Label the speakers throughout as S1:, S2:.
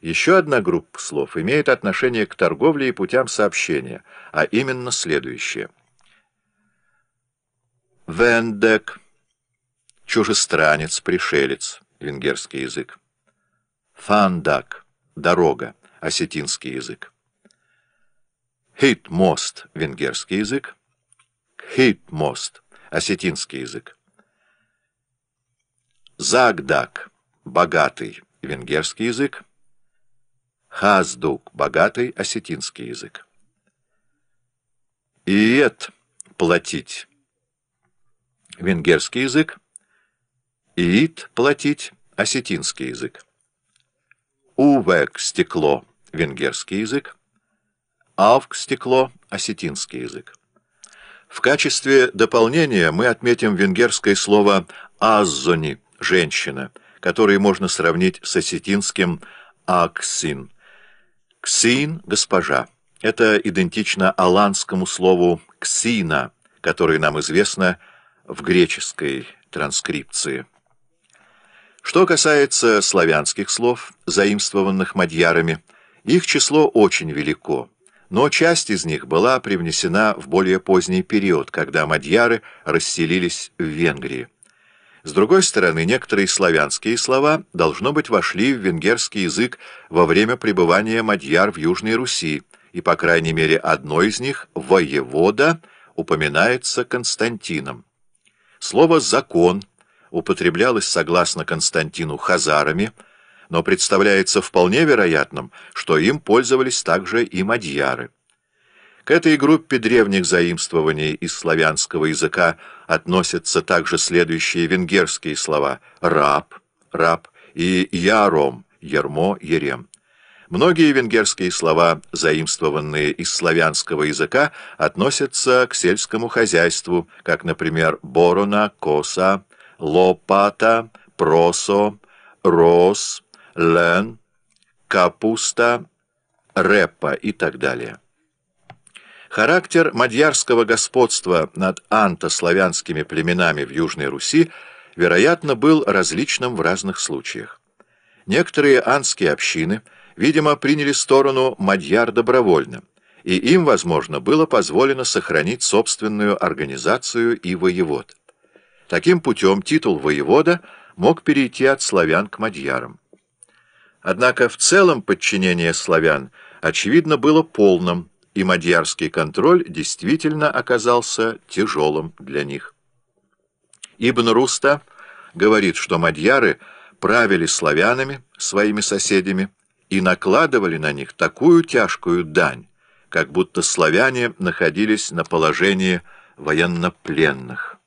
S1: Еще одна группа слов имеет отношение к торговле и путям сообщения, а именно следующее. Вендек – чужестранец, пришелец, венгерский язык. Фандак – дорога, осетинский язык. Хит-мост – венгерский язык. Хит-мост – осетинский язык. Загдак – богатый, венгерский язык. Хаздук – богатый, осетинский язык. Иет – платить, венгерский язык. Иит – платить, осетинский язык. Увек – стекло, венгерский язык. Авк – стекло, осетинский язык. В качестве дополнения мы отметим венгерское слово «аззони» – «женщина», которое можно сравнить с осетинским «аксин». «Ксин» — «госпожа». Это идентично аланскому слову «ксина», которое нам известно в греческой транскрипции. Что касается славянских слов, заимствованных мадьярами, их число очень велико, но часть из них была привнесена в более поздний период, когда мадьяры расселились в Венгрии. С другой стороны, некоторые славянские слова, должно быть, вошли в венгерский язык во время пребывания мадьяр в Южной Руси, и, по крайней мере, одно из них, «воевода», упоминается Константином. Слово «закон» употреблялось, согласно Константину, хазарами, но представляется вполне вероятным, что им пользовались также и мадьяры. К этой группе древних заимствований из славянского языка относятся также следующие венгерские слова «раб», «раб» и «яром», «ермо», «ерем». Многие венгерские слова, заимствованные из славянского языка, относятся к сельскому хозяйству, как, например, борона, коса, лопата, просо, рос, лен, капуста, репа и так далее. Характер мадьярского господства над антославянскими племенами в Южной Руси, вероятно, был различным в разных случаях. Некоторые анские общины, видимо, приняли сторону мадьяр добровольно, и им, возможно, было позволено сохранить собственную организацию и воевод. Таким путем титул воевода мог перейти от славян к мадьярам. Однако в целом подчинение славян, очевидно, было полным, и мадьярский контроль действительно оказался тяжелым для них. Ибн Руста говорит, что мадьяры правили славянами, своими соседями, и накладывали на них такую тяжкую дань, как будто славяне находились на положении военнопленных.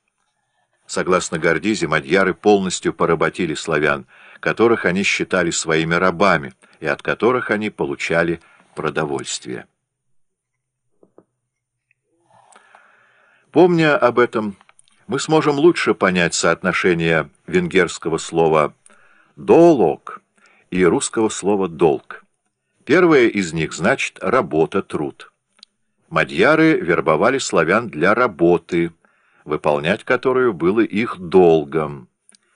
S1: Согласно Гордизе, мадьяры полностью поработили славян, которых они считали своими рабами и от которых они получали продовольствие. Помня об этом, мы сможем лучше понять соотношение венгерского слова «долог» и русского слова «долг». Первое из них значит «работа, труд». Мадьяры вербовали славян для работы, выполнять которую было их долгом.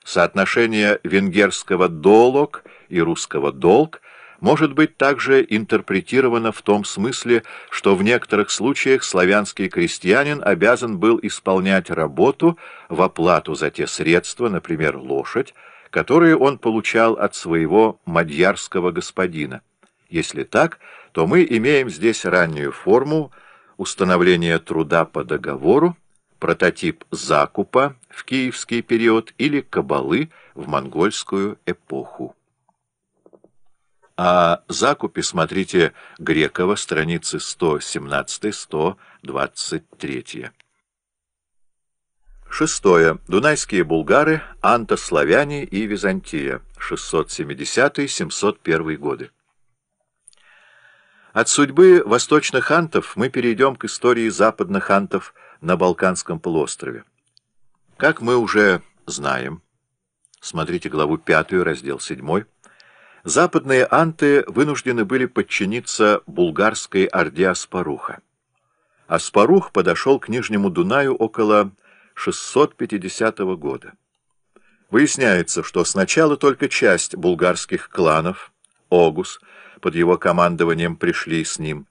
S1: Соотношение венгерского «долог» и русского «долг» может быть также интерпретировано в том смысле, что в некоторых случаях славянский крестьянин обязан был исполнять работу в оплату за те средства, например, лошадь, которые он получал от своего мадьярского господина. Если так, то мы имеем здесь раннюю форму установления труда по договору, прототип закупа в киевский период или кабалы в монгольскую эпоху. О закупе смотрите Грекова, страницы 117-123. Шестое. Дунайские булгары, антославяне и Византия, 670-701 годы. От судьбы восточных антов мы перейдем к истории западных антов на Балканском полуострове. Как мы уже знаем, смотрите главу 5, раздел 7, западные анты вынуждены были подчиниться булгарской орде Аспаруха. Аспарух подошел к Нижнему Дунаю около 650 года. Выясняется, что сначала только часть булгарских кланов, Огус под его командованием пришли с ним,